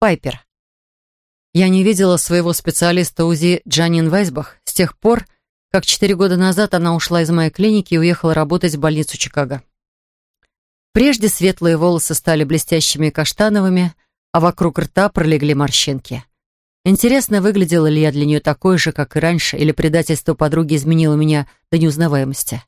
Пайпер. Я не видела своего специалиста УЗИ Джанин Вайсбах с тех пор, как четыре года назад она ушла из моей клиники и уехала работать в больницу Чикаго. Прежде светлые волосы стали блестящими и каштановыми, а вокруг рта пролегли морщинки. Интересно, выглядела ли я для нее такой же, как и раньше, или предательство подруги изменило меня до неузнаваемости.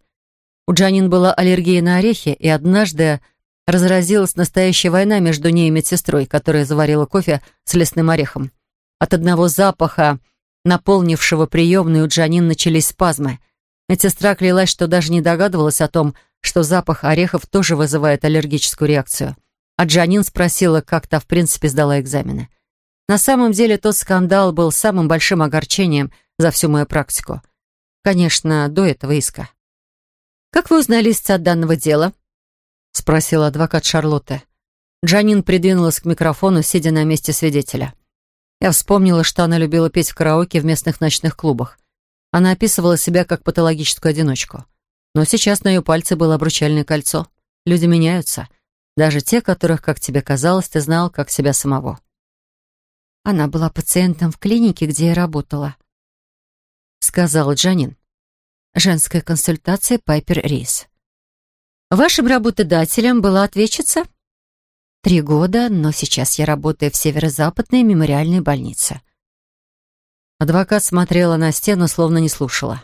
У Джанин была аллергия на орехи, и однажды разразилась настоящая война между ней и медсестрой, которая заварила кофе с лесным орехом. От одного запаха, наполнившего приемную, у Джанин начались спазмы. Медсестра клялась, что даже не догадывалась о том, что запах орехов тоже вызывает аллергическую реакцию. А Джанин спросила, как та в принципе сдала экзамены. На самом деле тот скандал был самым большим огорчением за всю мою практику. Конечно, до этого иска. «Как вы узнали истца данного дела?» — спросила адвокат Шарлотты. Джанин придвинулась к микрофону, сидя на месте свидетеля. Я вспомнила, что она любила петь в караоке в местных ночных клубах. Она описывала себя как патологическую одиночку. Но сейчас на ее пальце было обручальное кольцо. Люди меняются. Даже те, которых, как тебе казалось, ты знал, как себя самого. Она была пациентом в клинике, где я работала, — сказал Джанин. Женская консультация Пайпер Рейс. Вашим работодателем была ответчица? Три года, но сейчас я работаю в Северо-Западной мемориальной больнице. Адвокат смотрела на стену, словно не слушала.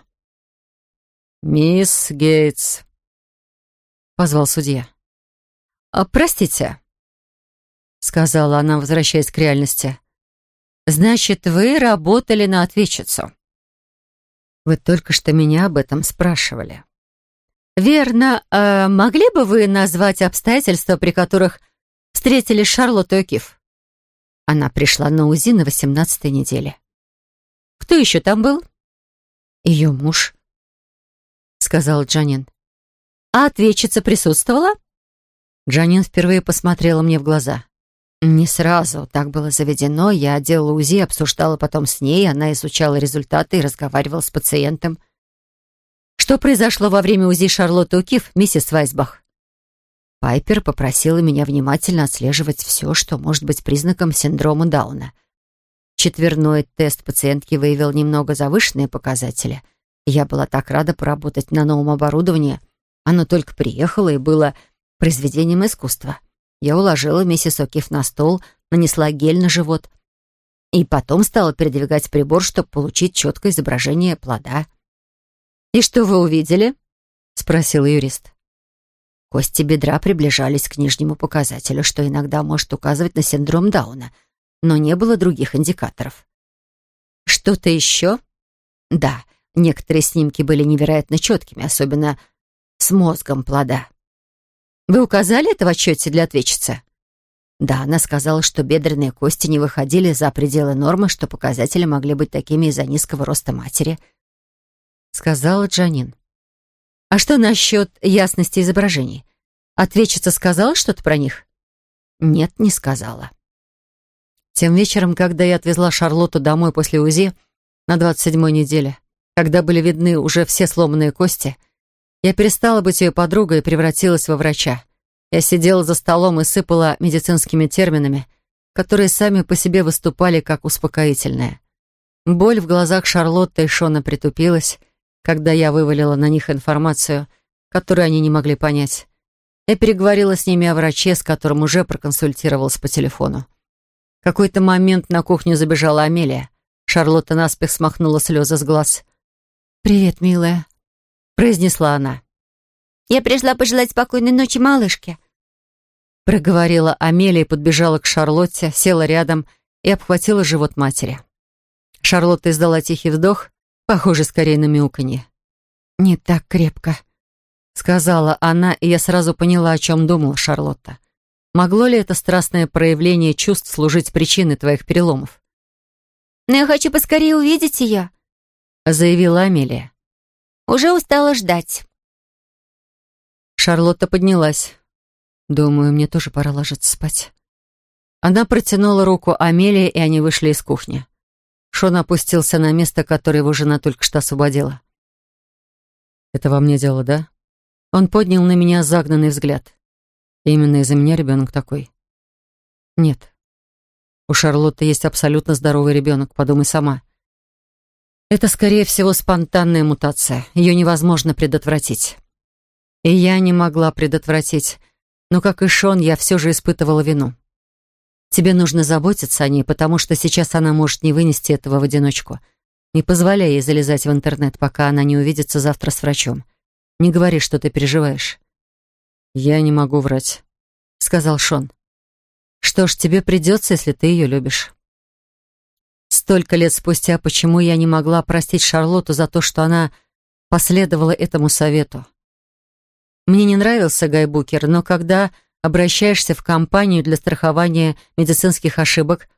«Мисс Гейтс», — позвал судья. «А, «Простите», — сказала она, возвращаясь к реальности. «Значит, вы работали на ответчицу?» «Вы только что меня об этом спрашивали». «Верно. А могли бы вы назвать обстоятельства, при которых встретили Шарлотту и Она пришла на УЗИ на восемнадцатой неделе. «Кто еще там был?» «Ее муж», — сказал Джанин. «А ответчица присутствовала?» Джанин впервые посмотрела мне в глаза. Не сразу. Так было заведено. Я делала УЗИ, обсуждала потом с ней, она изучала результаты и разговаривала с пациентом. Что произошло во время УЗИ Шарлотты Укиф, миссис Вайсбах? Пайпер попросила меня внимательно отслеживать все, что может быть признаком синдрома Дауна. Четверной тест пациентки выявил немного завышенные показатели. Я была так рада поработать на новом оборудовании. Оно только приехало и было произведением искусства. Я уложила миссис Окиф на стол, нанесла гель на живот и потом стала передвигать прибор, чтобы получить четкое изображение плода. «И что вы увидели?» — спросил юрист. Кости бедра приближались к нижнему показателю, что иногда может указывать на синдром Дауна, но не было других индикаторов. «Что-то еще?» «Да, некоторые снимки были невероятно четкими, особенно с мозгом плода». «Вы указали это в отчете для ответчицы?» Да, она сказала, что бедренные кости не выходили за пределы нормы, что показатели могли быть такими из-за низкого роста матери —— сказала Джанин. «А что насчет ясности изображений? Ответчица сказала что-то про них?» «Нет, не сказала». Тем вечером, когда я отвезла Шарлотту домой после УЗИ на 27-й неделе, когда были видны уже все сломанные кости, я перестала быть ее подругой и превратилась во врача. Я сидела за столом и сыпала медицинскими терминами, которые сами по себе выступали как успокоительные. Боль в глазах Шарлотты и Шона притупилась, когда я вывалила на них информацию, которую они не могли понять. Я переговорила с ними о враче, с которым уже проконсультировалась по телефону. В какой-то момент на кухню забежала Амелия. Шарлотта наспех смахнула слезы с глаз. «Привет, милая», — произнесла она. «Я пришла пожелать спокойной ночи малышке», — проговорила Амелия, и подбежала к Шарлотте, села рядом и обхватила живот матери. Шарлотта издала тихий вдох Похоже, скорее на мяуканье. «Не так крепко», — сказала она, и я сразу поняла, о чем думала Шарлотта. Могло ли это страстное проявление чувств служить причиной твоих переломов? «Но я хочу поскорее увидеть ее», — заявила Амелия. «Уже устала ждать». Шарлотта поднялась. «Думаю, мне тоже пора ложиться спать». Она протянула руку Амелии, и они вышли из кухни. Шон опустился на место, которое его жена только что освободила. «Это во мне дело, да?» Он поднял на меня загнанный взгляд. «Именно из-за меня ребенок такой?» «Нет. У Шарлотты есть абсолютно здоровый ребенок, подумай сама». «Это, скорее всего, спонтанная мутация. Ее невозможно предотвратить». И я не могла предотвратить, но, как и Шон, я все же испытывала вину. Тебе нужно заботиться о ней, потому что сейчас она может не вынести этого в одиночку. Не позволяй ей залезать в интернет, пока она не увидится завтра с врачом. Не говори, что ты переживаешь». «Я не могу врать», — сказал Шон. «Что ж, тебе придется, если ты ее любишь». Столько лет спустя, почему я не могла простить Шарлотту за то, что она последовала этому совету? Мне не нравился Гай Букер, но когда обращаешься в компанию для страхования медицинских ошибок,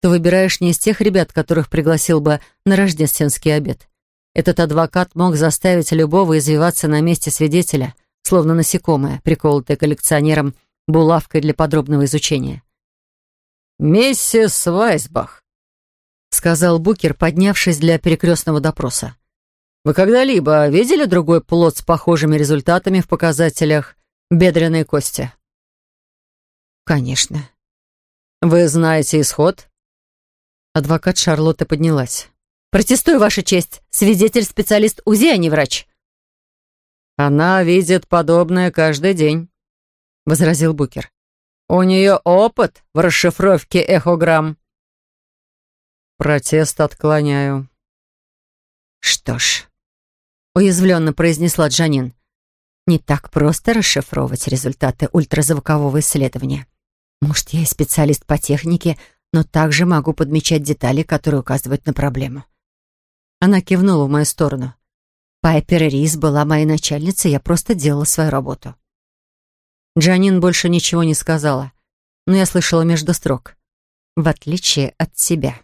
то выбираешь не из тех ребят, которых пригласил бы на рождественский обед. Этот адвокат мог заставить любого извиваться на месте свидетеля, словно насекомое, приколотое коллекционером булавкой для подробного изучения. «Миссис Вайсбах», — сказал Букер, поднявшись для перекрестного допроса. «Вы когда-либо видели другой плод с похожими результатами в показателях бедренной кости?» «Конечно». «Вы знаете исход?» Адвокат Шарлотты поднялась. «Протестую, Ваша честь. Свидетель-специалист УЗИ, а не врач». «Она видит подобное каждый день», — возразил Букер. «У нее опыт в расшифровке эхограмм». «Протест отклоняю». «Что ж», — уязвленно произнесла Джанин, — «не так просто расшифровать результаты ультразвукового исследования». Может, я и специалист по технике, но также могу подмечать детали, которые указывают на проблему. Она кивнула в мою сторону. Пайпер Рис была моей начальницей, я просто делала свою работу. Джанин больше ничего не сказала, но я слышала между строк. «В отличие от себя.